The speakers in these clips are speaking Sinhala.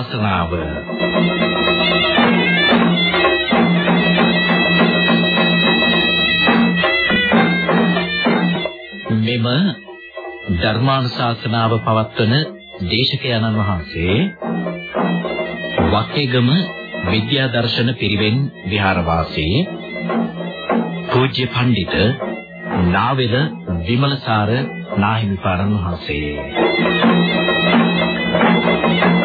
ධර්මානුශාසනාව මෙම ධර්මානුශාසනාව පවත්වන දේශකයන්න් වහන්සේ වක්කේගම විද්‍යා දර්ශන පිරිවෙන් විහාරවාසී පූජ්‍ය පඬිත නාවෙල විමලසාර නාහිමිපාණන් වහන්සේ. සමන්ත චක්කවාලේසු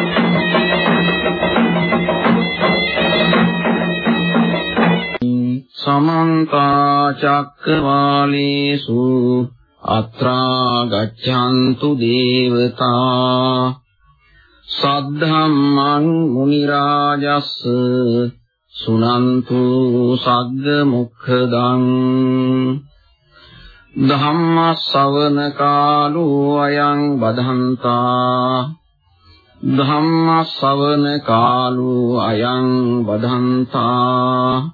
අත්‍රා ගච්ඡන්තු දේවතා සද්ධම්මං මුනි රාජස් සුනන්තු සග්ග මොක්ඛදං ධම්ම ශ්‍රවණ කාලෝ අයං බදන්තා ධම්ම ශ්‍රවණ කාලෝ අයං බදන්තා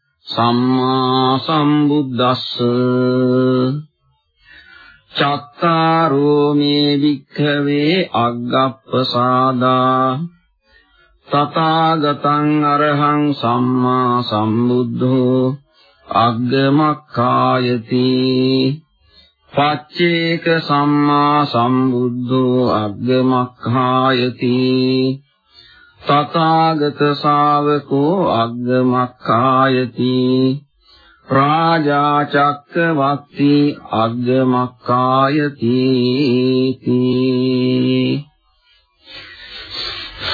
සම්මා සම්බුද්දස්ස චත්තාරෝ මේ වික්ඛවේ අග්ගප්පසාදා තථාගතං අරහං සම්මා සම්බුද්ධෝ අග්ගමක්ඛායති පච්චේක සම්මා සම්බුද්ධෝ අග්ගමක්ඛායති තථාගත ශාවකෝ අග්ගමක්ඛායති රාජාචක්කවක්ති අග්ගමක්ඛායති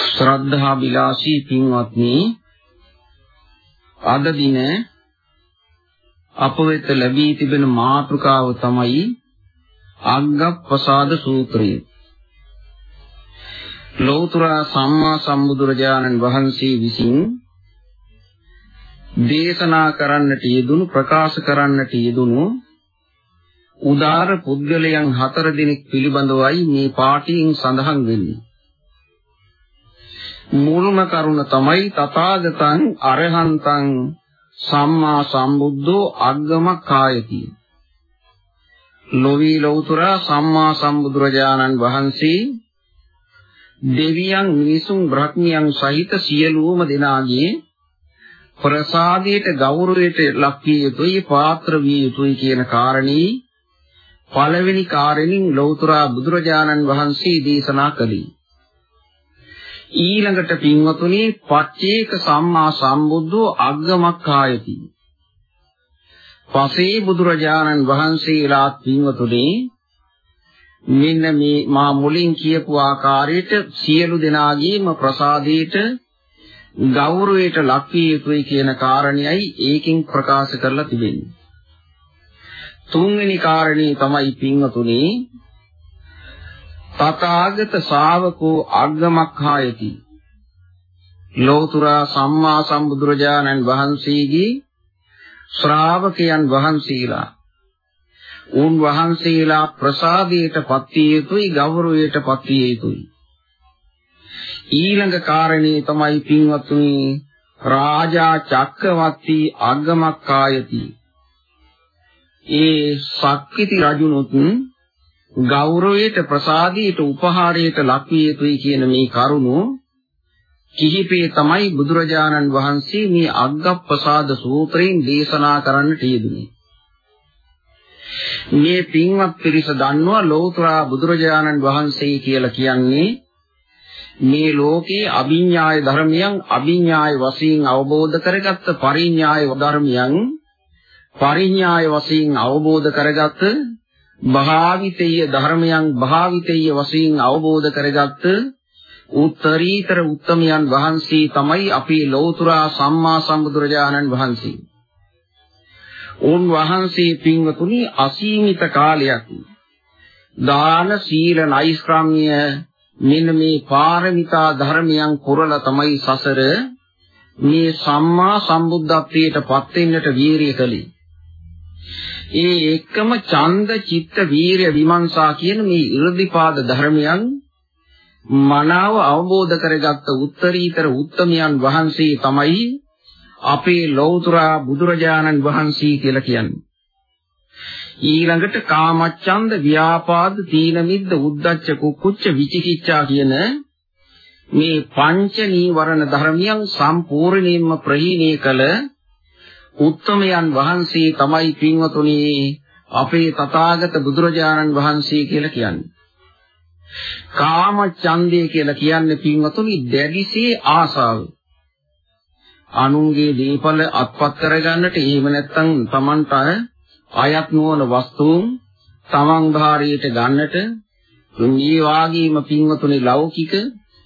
ශ්‍රද්ධා බිලාසී පින්වත්නි අද දින අප වෙත ලැබී තිබෙන මාතෘකාව තමයි අග්ගප්පසාද සූත්‍රය. ලෞතර සම්මා සම්බුදුරජාණන් වහන්සේ විසින් දේශනා කරන්නට යෙදුණු ප්‍රකාශ කරන්නට යෙදුණු උදාර පුද්ගලයන් හතර දෙනෙක් පිළිබඳවයි මේ පාඨයෙන් සඳහන් වෙන්නේ. මූලම කරුණ තමයි තථාගතං අරහන්තං සම්මා සම්බුද්ධෝ අග්ගමක් කායති. ලෝවි ලෞතර සම්මා සම්බුදුරජාණන් වහන්සේ දෙවියන් මිනිසුන් බ්‍රහ්මියන් සහිත සියලුම දෙනාගේ ප්‍රසාදයට ගෞරවයට ලක් විය යුතුයි පාත්‍ර විය යුතුයි කියන කාරණේ පළවෙනි කාරණින් ලෞතර බුදුරජාණන් වහන්සේ දේශනා කළේ. ඊළඟට පින්වතුනි පච්චේක සම්මා සම්බුද්ධෝ අග්ගමක්ඛායති. පසේ බුදුරජාණන් වහන්සේලාත් පින්වතුනි මෙන්න මේ මා මුලින් කියපු ආකාරයට සියලු දෙනාගේම ප්‍රසාදයට ගෞරවයට ලක්විය යුතුයි කියන කාරණයයි ඒකෙන් ප්‍රකාශ කරලා තිබෙන්නේ. තුන්වෙනි කාරණේ තමයි පින්වතුනි තථාගත ශාවකෝ අග්ගමක්ඛායති. ලෝතර සම්මා සම්බුදුරජාණන් වහන්සේගේ ශ්‍රාවකයන් වහන්සේලා උන් වහන්සේලා ප්‍රසාදයට පත්විය යුතුයි ගෞරවයට පත්විය යුතුයි. ඊළඟ කාරණේ තමයි පින්වත්නි රාජා චක්කවර්ති අග්ගමක්කායති ඒ ශක්තිති රජුනුත් ගෞරවයට ප්‍රසාදයට උපහාරයට ලක්විය යුතුයි කියන මේ කරුණු කිහිපේ තමයි බුදුරජාණන් වහන්සේ මේ අග්ගප්පසාද සූත්‍රයෙන් දේශනා කරන්නට යෙදුනේ. මේ පින්වත් පිරිස දන්නවා ලෞතර බුදුරජාණන් වහන්සේ කියලා කියන්නේ මේ ලෝකේ අභිඥාය ධර්මයන් අභිඥාය වශයෙන් අවබෝධ කරගත්ත පරිඥාය ධර්මයන් පරිඥාය වශයෙන් අවබෝධ කරගත්ත භාවිතීය ධර්මයන් භාවිතීය වශයෙන් අවබෝධ කරගත්ත උත්තරීතර උත්තමයන් වහන්සේ තමයි අපේ ලෞතර සම්මා සම්බුදුරජාණන් වහන්සේ. උන් වහන්සේ පින්වතුනි අසීමිත කාලයක් දාන සීල නෛෂ්ක්‍රම්‍ය මෙන්න මේ පාරමිතා ධර්මයන් පුරලා තමයි සසර මේ සම්මා සම්බුද්ධත්වයට පත් වෙන්නට වීරිය කළේ. ඒ එක්කම ඡන්ද චිත්ත වීරිය විමර්ශා කියන මේ ඉර්ධිපාද ධර්මයන් මනාව අවබෝධ කරගත්ත උත්තරීතර උත්තමයන් වහන්සේ තමයි අපේ ලෞතර බුදුරජාණන් වහන්සේ කියලා කියන්නේ. ඊළඟට කාමච්ඡන්ද ව්‍යාපාද තීන මිද්ද උද්ධච්ච කුක්කුච්ච විචිකිච්ඡා කියන මේ පංච නීවරණ ධර්මයන් සම්පූර්ණයෙන්ම ප්‍රහීණය කළ උත්තමයන් වහන්සේ තමයි පින්වතුනි අපේ තථාගත බුදුරජාණන් වහන්සේ කියලා කියන්නේ. කාම ඡන්දය කියලා කියන්නේ පින්වතුනි දැඩිසේ ආසාව. අනුන්ගේ දීපල අත්පත් කරගන්නට එහෙම නැත්නම් Tamanට අයත් නොවන වස්තුන් තමන් භාරයට ගන්නට මේ වාගේම පින්වතුනි ලෞකික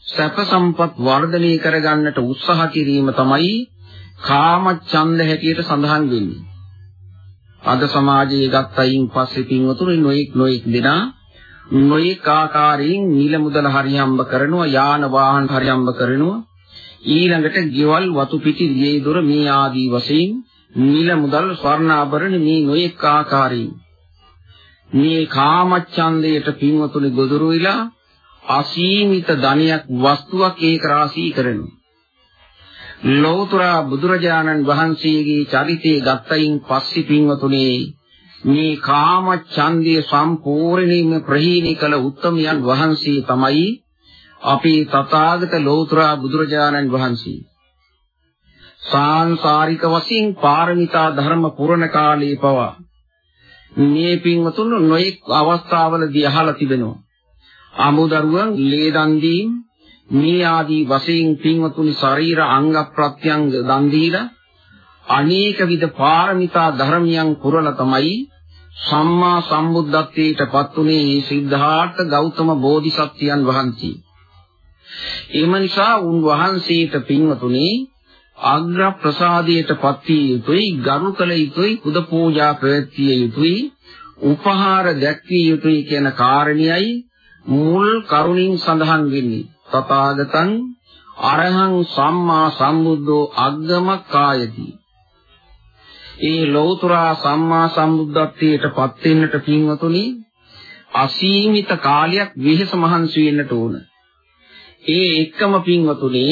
සැප සම්පත් වර්ධනය කරගන්නට උත්සාහ කිරීම තමයි කාම ඡන්ද හැටියට සඳහන් වෙන්නේ. අද සමාජයේ ගත්තයින් පස්සේ පින්වතුනි නොඑක් නොඑක් දෙනා නොඑක් ආකාරයෙන් නිල මුදල හරියම්බ කරනවා යාන වාහන හරියම්බ කරනවා ඊළඟට ගෙවල් වතු පිටි දියේ දොර මේ ආදී වශයෙන් නිල මුදල් ස්වර්ණාභරණ මේ නොඑක් ආකාරයෙන්. මේ කාමච්ඡන්දයට පින්වතුනි ගොදුරු වෙලා අසීමිත ධනයක් වස්තුවක් ඒක රාශී කරනවා. ලෞතර බුදුරජාණන් වහන්සේගේ චරිතය ගත්තයින් පස්සේ පින්වතුනේ මේ කාම ඡන්දය සම්පූර්ණයෙන්ම ප්‍රහීණය කළ උත්තමයන් වහන්සේ තමයි අපේ තථාගත ලෞතර බුදුරජාණන් වහන්සේ. සාංශාරික වශයෙන් පාරමිතා ධර්ම පුරණ කාලේ පවා මේ පින්වතුන් නොඑක් අවස්ථාවලදී අහලා තිබෙනවා. අමුදරුවන් ලේ දන් දීම මේ ආදී වශයෙන් පින්වතුනි ශරීර අංග ප්‍රත්‍යංග දන් දීලා අනේක විද පාරමිතා ධර්මයන් පුරලා තමයි සම්මා සම්බුද්ධත්වයට පත්ුනේ මේ සිද්ධාර්ථ ගෞතම බෝධිසත්වයන් වහන්සේ. එම නිසා උන් වහන්සේට පින්වතුනි අග්‍ර ප්‍රසාදයට පත්විය යුතුයි ගරු කළ යුතුයි පුද පූජා ප්‍රවැත්විය යුතුයි උපහාර දැක්විය යුතුයි කියන කාරණියයි මුල් කරුණින් සඳහන් වෙන්නේ තථාගතං අරහං සම්මා සම්බුද්ධෝ අග්ගම කායති. ඒ ලෞතර සම්මා සම්බුද්ධත්වයට පත් වෙන්නට පින්වතුනි අසීමිත කාලයක් විහෙස මහන්සි වෙන්නට ඕන. ඒ එක්කම පින්වතුනි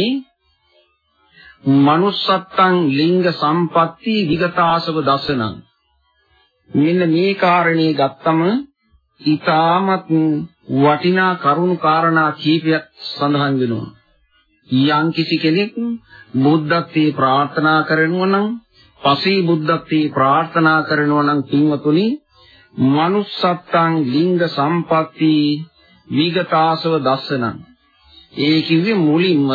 manussත්තං ලිංග සම්පatti විගතාසව දසනං මෙන්න මේ කාරණේ ගත්තම ඊ타මත් වටිනා කරුණු කාරණා කීපයක් සඳහන් වෙනවා. යම් කිසි කෙනෙක් බුද්ධත්වයේ ප්‍රාර්ථනා කරනවා නම් පසේ බුද්ධත්වයේ ප්‍රාර්ථනා කරනවා නම් පින්වතුනි manussත්තං ලිංග සම්පatti විගතාසව දස්සනං ඒ කිව්වේ මුලින්ම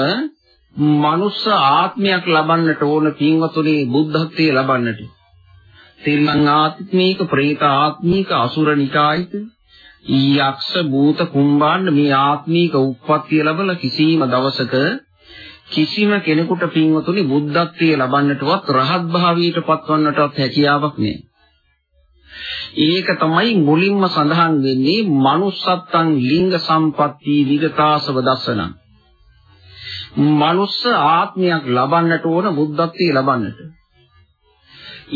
මනුස්ස ආත්මයක් ලබන්නට ඕන පින්වතුනි බුද්ධත්වයේ ලබන්නට. තිරිමන් ආත්මික, പ്രേත ආත්මික, අසුරනිකායික යක්ෂ භූත කුම්භාණ්ඩ මේ ආත්මීක උප්පත්තිය ලැබලා කිසිම දවසක කිසිම කෙනෙකුට පින්වතුනි බුද්ධත්වයේ ලබන්නටවත් රහත් භාවයට පත්වන්නටවත් හැකියාවක් නැහැ. ඒක තමයි මුලින්ම සඳහන් වෙන්නේ manussත්තං ලිංග සම්පatti විගතාසව දසනං. මනුස්ස ආත්මයක් ලබන්නට ඕන බුද්ධත්වයේ ලබන්නට.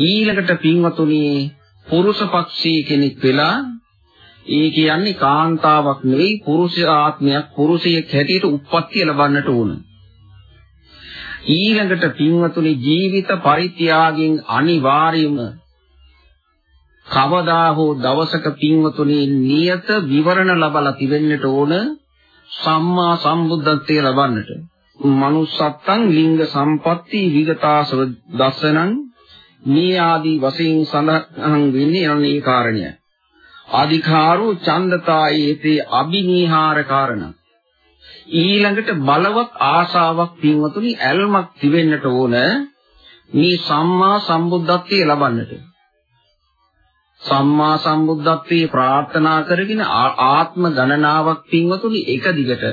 ඊළඟට පින්වතුනි පුරුෂ පක්ෂී කෙනෙක් වෙලා ඒ කියන්නේ කාන්තාවක් නෙවෙයි පුරුෂ ආත්මයක් පුරුෂයෙක් හැටියට උප්පත්තිය ලබන්නට ඕන. ඊළඟට පින්වතුනි ජීවිත පරිත්‍යාගයෙන් අනිවාර්යයෙන්ම කවදා හෝ දවසක පින්වතුනි නියත විවරණ ලබලා තිබෙන්නට ඕන සම්මා සම්බුද්ධත්වයේ ලබන්නට. manussත්තං ලිංග සම්පatti විගතාසව දසනං මේ ආදී වශයෙන් සඳහන් වෙන්නේ අනේ කාරණය. අධිකාරෝ ඡන්දතායේතේ අබිනීහාර කාරණා ඊළඟට බලවත් ආශාවක් පින්වතුනි ඇල්මක් තිබෙන්නට ඕන මේ සම්මා සම්බුද්ධත්වයේ ලබන්නට සම්මා සම්බුද්ධත්වයේ ප්‍රාර්ථනා කරගෙන ආත්ම ගණනාවක් පින්වතුනි එක දිගට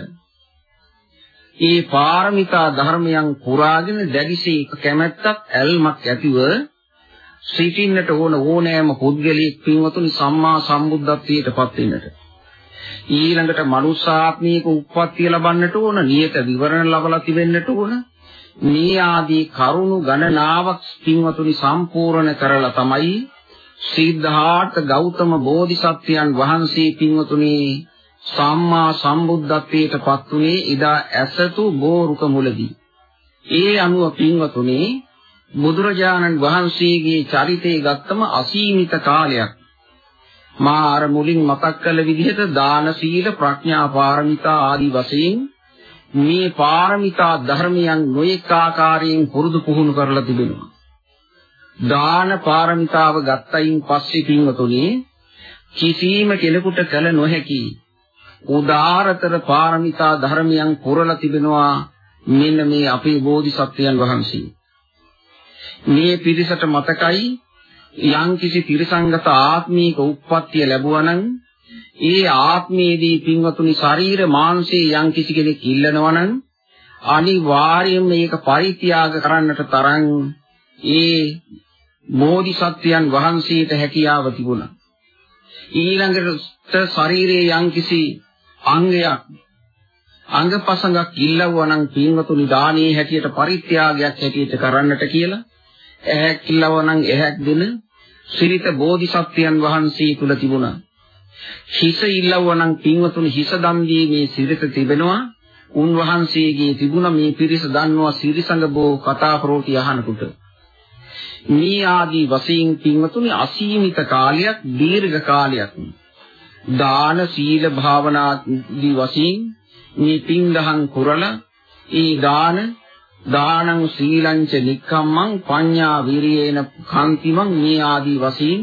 ඒ පාරමිතා ධර්මයන් පුරාගෙන දැඩිසේ කැමැත්තක් ඇල්මක් ඇතිව සිටින්නට ඕන ඕනෑම පුද්ගලයෙක් පින්වතුනි සම්මා සම්බුද්ධත්වයට පත් වෙන්නට. ඊළඟට මනුස්සාත්මීක උප්පත්තිය ලබන්නට ඕන, නියත විවරණ ලබලා තිබෙන්නට ඕන. මේ ආදී කරුණු ගණනාවක් පින්වතුනි සම්පූර්ණ කරලා තමයි සිද්ධාර්ථ ගෞතම බෝධිසත්වයන් වහන්සේ පින්වතුනි සම්මා සම්බුද්ධත්වයට පත් වුණේ ඉදා ඇසතු බෝරුක මුලදී. ඒ අනුව පින්වතුනි බුදුරජාණන් වහන්සේගේ චරිතය ගත්තම අසීමිත කාලයක්. මා අර මුලින් මතක් කළ විදිහට දාන සීල ප්‍රඥා පාරමිතා ආදී වශයෙන් මේ පාරමිතා ධර්මයන් නොඑක ආකාරයෙන් පුරුදු පුහුණු කරලා තිබෙනවා. දාන පාරමිතාව ගත්තයින් පස්සේ පින්වතුනි කිසිම කෙනෙකුට කළ නොහැකි උදාාරතර පාරමිතා ධර්මයන් පුරලා තිබෙනවා මෙන්න මේ අපේ බෝධිසත්වයන් වහන්සේ. මේ පිරිසට මතකයි යම් කිසි තිරසංගත ආත්මීක උප්පත්තිය ලැබුවා නම් ඒ ආත්මයේදී පින්වතුනි ශරීර මාංශයේ යම් කිසි කෙනෙක් ඉල්ලනවා නම් අනිවාර්යයෙන්ම මේක පරිත්‍යාග කරන්නට තරම් ඒ බෝධිසත්වයන් වහන්සේට හැකියාව තිබුණා. ඊළඟට ශරීරයේ යම් කිසි අංගයක් අංගපසංගක් ඉල්ලවුවා නම් පින්වතුනි දානයේ හැටියට පරිත්‍යාගයක් හැටියට කරන්නට කියලා ඇහැක් ඉල්ලවුවා නම් ඇහැක් දෙන සිරිත බෝධිසත්වයන් වහන්සේ තුල තිබුණා. හිස ඉල්ලවුවා නම් පින්වතුනි හිස දන් දීමේ සිරිත තිබෙනවා. උන්වහන්සේගේ තිබුණ මේ පිරිස දන්නවා සිරිසඟ බෝ කතා ප්‍රෝටි අහනකොට. මේ ආදී වශයෙන් පින්වතුනි අසීමිත කාලයක් දීර්ඝ කාලයක් දාන සීල භාවනා දී වශයෙන් මේ පින්දහම් කුරලා ඒ දාන දානං සීලංච නික්කම්මං පඤ්ඤා විරියේන කාන්තිමං මේ ආදී වශයෙන්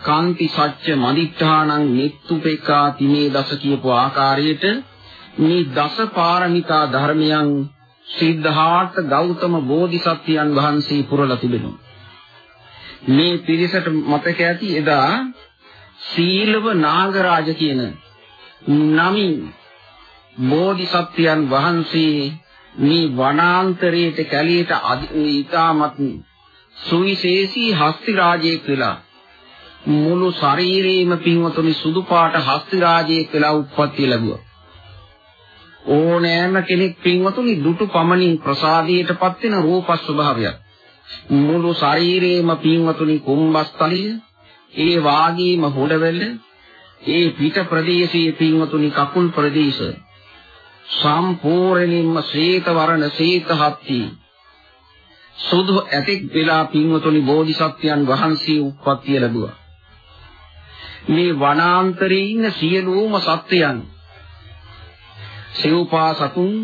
කාන්ති සත්‍ය මදිඨානං නිත්තුපේකා තිමේ දස කියපු ආකාරයට මේ දස පාරමිතා ධර්මයන් සිද්ධාර්ථ ගෞතම බෝධිසත්වයන් වහන්සේ පුරලා තිබෙනවා. මේ පිරිසට මතක ඇති එදා සීලව නාගරාජ කියන නමින් බෝධිසත්වයන් වහන්සේ මේ වනාන්තරයේ කැලියට ඊටමත් සුවිශේෂී හස්ති රාජයෙක් වෙලා මුළු ශරීරේම පින්වතුනි සුදු පාට හස්ති රාජයෙක් වෙලා උත්පත්ති ලැබුවා. ඕනෑම කෙනෙක් පින්වතුනි දුටු පමණින් ප්‍රසාදයටපත් වෙන රූප ස්වභාවයක්. මුළු ශරීරේම පින්වතුනි කුම්බස්තලිය ඒ වාගීම හොඩවැල්ල ඒ පිට ප්‍රදේශයේ පින්වතුනි කකුල් ප්‍රදේශ සම්පූර්ණයෙන්ම ශ්වේත වර්ණ ශ්වේත හත්ති සුදු ඇතෙක් වෙලා පින්වතුනි බෝධිසත්වයන් වහන්සේ උප්පත්තිය ලැබුවා. මේ වනාන්තරයේ ඉන්න සියලුම සත්වයන් සිව්පා සතුන්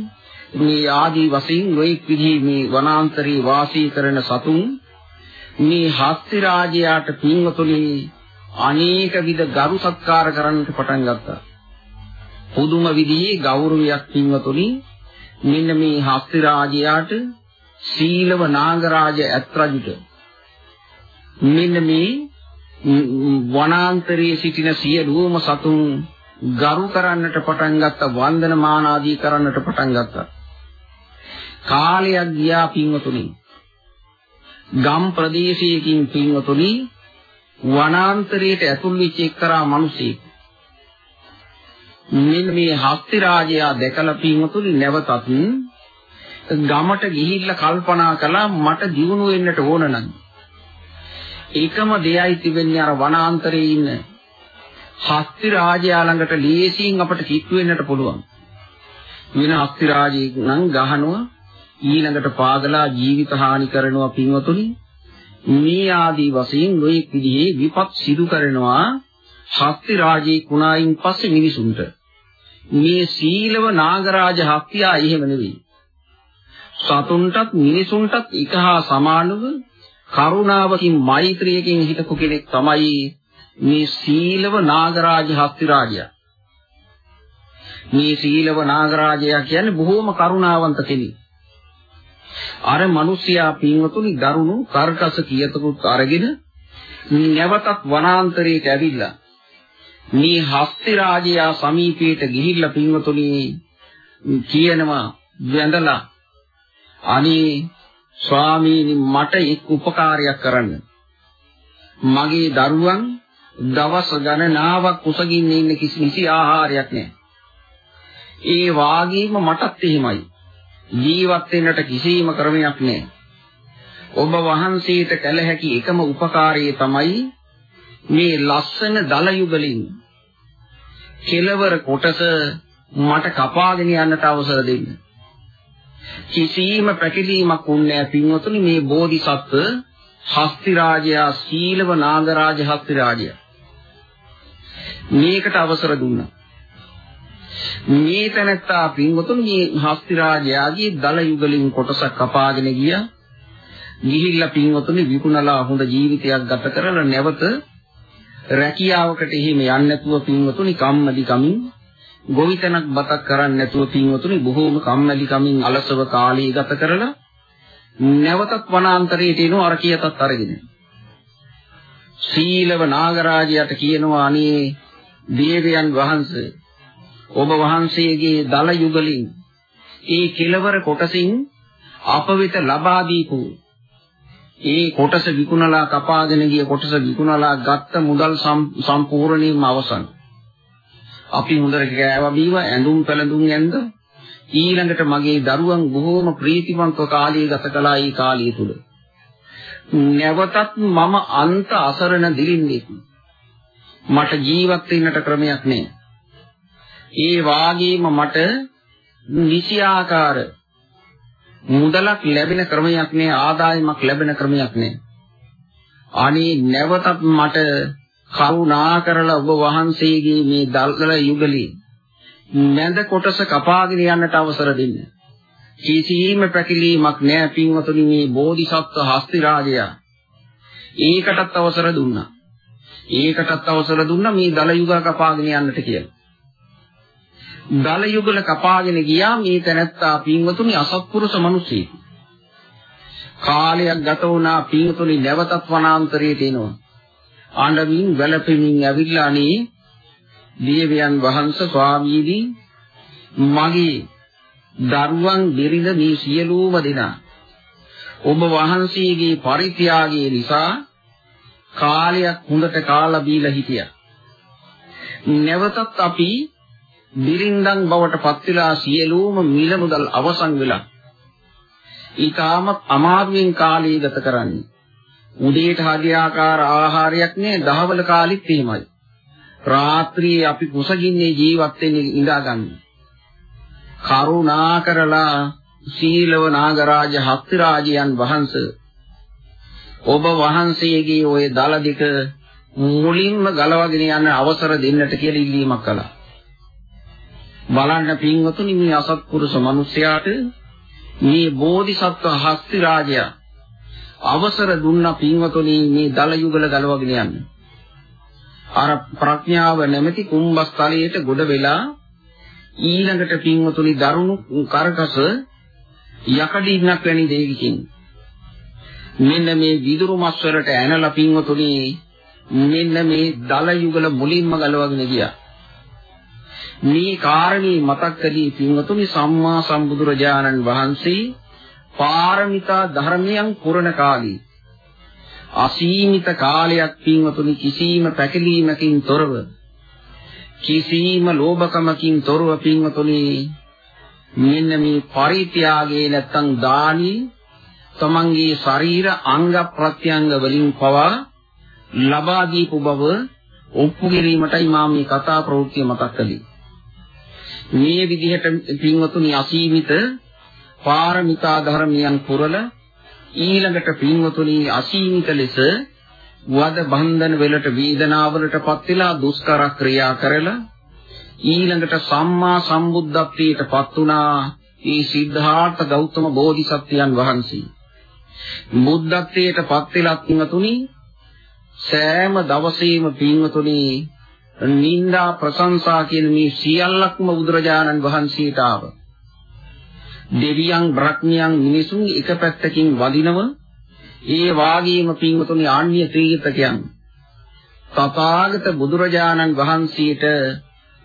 මේ ආදී වශයෙන් නොඑක් විදිහේ මේ වනාන්තරේ වාසී කරන සතුන් මේ හස්ති රාජයාට පින්වතුනි අනේක විද ගරු සත්කාර කරන්නට පටන් ගත්තා. පුදුම විදිහේ ගෞරවයක් පින්වතුනි මෙන්න මේ හස්ති රාජයාට සීලව නාගරාජ ඇත්රජුට මෙන්න මේ වනාන්තරයේ සිටින සියලුම සතුන් ගරු කරන්නට පටන් ගත්ත වන්දනමාන ආදී කරන්නට පටන් ගත්තා. කාලයක් ගියා පින්වතුනි. ගම් ප්‍රදේශයකින් පින්වතුනි වනාන්තරයට ඇතුල් වෙච්ච එක්තරා මිනිසෙක්. මෙන්න මේ හස්ති රාජයා දැකලා පින්වතුනි නැවතත් ගමට ගිහිල්ලා කල්පනා කළා මට දිනු වෙන්නට ඕන නම්. එකම දෙයයි තිබෙන්නේ අර වනාන්තරයේ ඉන්න හස්ති රාජයා ළඟට ලේසියෙන් අපට කිට්ටු වෙන්නට පුළුවන්. වෙන හස්ති රාජයෙක් නම් ගහනවා ඊළඟට පාගලා ජීවිත හානි කරනවා පින්වතුනි. මේ ආදී වශයෙන් නොයෙක් විදිහේ විපත් සිදු කරනවා හස්ති රාජේ කුණායින් පස්සේ මිනිසුන්ට. මේ සීලව නාගරාජ හත්තියා එහෙම නෙවෙයි. සතුන්ටත් මිනිසුන්ටත් එකහා සමානව කරුණාවකින් මෛත්‍රියකින් හිටපු කෙනෙක් තමයි මේ සීලව නාගරාජ හස්ති රාජයා මේ සීලව නාගරාජයා කියන්නේ බොහෝම කරුණාවන්ත කෙනෙක්. අර මිනිසයා පින්වතුනි දරුණු කර්කස කියතකුත් අරගෙන නැවතත් වනාන්තරයට ඇවිල්ලා මේ හස්ති රාජයා සමීපයට ගිහිල්ලා පින්වතුනි කියනවා වැඳලා අනේ ස්වාමීනි මට එක් උපකාරයක් කරන්න. මගේ දරුවන් දවස් ගණනාවක් කුසගින්න ඉන්න කිසි නිසි ආහාරයක් නැහැ. ඒ වාගේම මටත් එහෙමයි. ජීවත් වෙන්නට කිසිම ක්‍රමයක් නැහැ. ඔබ වහන්සේට කළ හැකි එකම උපකාරය තමයි මේ ලස්සන දල යුගලින් කෙලවර කොටස මට කපාගෙන යන්නට අවසර දෙන්න. කිසිම පැකිලීමක් උන්නේ නැහැ පින්වතුනි මේ බෝධිසත්ව හස්ති රාජයා සීලව නාගරාජ හස්ති රාජයා මේකට අවසර දුන්නා. මේ තැනත්තා පින්වතුනි මේ හස්ති රාජයාගේ දල යුගලින් කොටසක් කපාගෙන ගියා. ගිහිල්ලා පින්වතුනි විකුණලා හොඳ ජීවිතයක් ගත කරලා නැවත රැකියාවකට එහෙම යන්නේ නැතුව පින්වතුනි කම්මැලි කමින් ගොවිතැනක් බතක් කරන්නේ නැතුව පින්වතුනි බොහෝම කම්මැලි කමින් අලසව කාලය ගත කරලා නැවතත් වනාන්තරයට එනවා අර කියතත් අරගෙන. සීලව නාගරාජයාට කියනවා අනේ දේවයන් වහන්සේ ඔබ වහන්සේගේ දල යුගලින් ඒ කෙලවර කොටසින් අප වෙත ලබා දීපු ඒ කොටස විකුණලා කපාගෙන ගිය කොටස විකුණලා ගත්ත මුදල් සම්පූර්ණයෙන්ම අවසන්. අපි හොඳට කෑවා බීවා ඇඳුම් පැළඳුම් ඇඳ ඊළඟට මගේ දරුවන් බොහෝම ප්‍රීතිමත්ව කාලය ගත කළා ඒ කාලය තුල. නැවතත් මම අන්ත අසරණ දිලින්නේ. මට ජීවත් වෙන්නට ක්‍රමයක් නෑ. ඒ වාගේම මට නිසි ආකාර මුදලක් ලැබෙන ක්‍රමයක් නෑ ආදායමක් ලැබෙන ක්‍රමයක් නෑ. අනේ නැවතත් මට කරුණා කරලා ඔබ වහන්සේගේ මේ දල්කල යුගලී මැද කොටස කපාගෙන යන්නට අවසර දෙන්න. කිසිම පැකිලීමක් නෑ පින්වතුනි මේ බෝධිසත්ව හස්ති රාජයා. ඒකටත් අවසර දුන්නා. ඒකටත් අවසර දුන්නා මේ දල යුග කපාගෙන යන්නට කියලා. දල යුගල කපාගෙන ගියා මේ තැනැත්තා පින්වතුනි අසත්පුරුෂ මිනිසෙක්. කාලයක් ගත වුණා පින්වතුනි නැවතත් වනාන්තරයට එනවා. ආඬමින් වැළපෙමින් ඇවිල්ලා අනේ දේවයන් වහන්සේ ස්වාමීනි මගේ දරුවන් බිරිඳ මේ සියලුම දෙනා ඔබ වහන්සේගේ පරිත්‍යාගය නිසා කාලයක් හොඳට කාලා බීලා හිටියා. නැවතත් අපි බිරින්දන් බවට පත් වෙලා සියලුම මිල මුදල් අවසන් වෙලා ඊටමත් අමාරුවෙන් කාලය ගත කරන්නේ. උදේට හදියාකාර ආහාරයක් නෑ දහවල කාලෙත් එහෙමයි. රාත්‍රියේ අපි කුසගින්නේ ජීවත් වෙන්නේ ඉඳාගන්න. කරුණා කරලා සීලව නාගරාජ හත්තිරාජයන් වහන්සේ ඔබ වහන්සේගේ ওই දල දෙක මුලින්ම ගලවගෙන යන්න අවසර දෙන්නට කියලා ඉල්ලීමක් කළා. බලන්න පින්වතුනි මේ අසත්පුරුෂ මිනිසයාට මේ බෝධිසත්ව හස්ති රාජයා අවසර දුන්න පින්වතුනි මේ දල යුගල ගලවගෙන යන්න. අර ප්‍රඥාව නැමැති කුම්භස්තලයට ගොඩ වෙලා ඊළඟට පින්වතුනි දරුණු කරකස යකඩින්නක් වැනි දෙයකින් මෙන්න මේ විදුරු මස් වලට ඇනලා පින්වතුනි මෙන්න මේ දල යුගල මුලින්ම ගලවගෙන ගියා. මේ කාරණේ මතක් කළී පින්වතුනි සම්මා සම්බුදුරජාණන් වහන්සේ පාරමිතා ධර්මයන් පුරණ කාලී අසීමිත කාලයක් පින්වතුනි කිසිම පැකිලීමකින් තොරව කිසිම ලෝභකමකින් තොරව පින්වතුනි මෙන්න මේ පරිත්‍යාගයේ නැත්තම් දානි තමන්ගේ ශරීර අංග ප්‍රත්‍යංග වලින් පවා ලබා දීපු බව ඔප්පු කිරීමටයි මා මේ කතා ප්‍රවෘත්තිය මතක් කළේ. මේ විදිහට පින්වතුනි අසීමිත පාරමිතා ධර්මයන් පුරල ඊළඟට පින්වතුනි අසීමිත ලෙස වද බන්ධන වලට වේදනාවලටපත් වෙලා දුෂ්කර ක්‍රියා කරලා ඊළඟට සම්මා සම්බුද්ධත්වයටපත් වුණා ඒ සිද්ධාර්ථ ගෞතම බෝධිසත්වයන් වහන්සේ. බුද්ධත්වයටපත් වෙලා පින්වතුනි සෑම දවසේම පින්වතුනි නින්දා ප්‍රශංසා කියන මේ සියල්ලක්ම බුදුරජාණන් වහන්සේට ආව. දෙවියන් බ්‍රහ්මයන් මිනිසුන් එක පැත්තකින් වදිනව ඒ වාගේම පින්වතුනි ආන්‍ය ත්‍රිවිධකයන් තථාගත බුදුරජාණන් වහන්සේට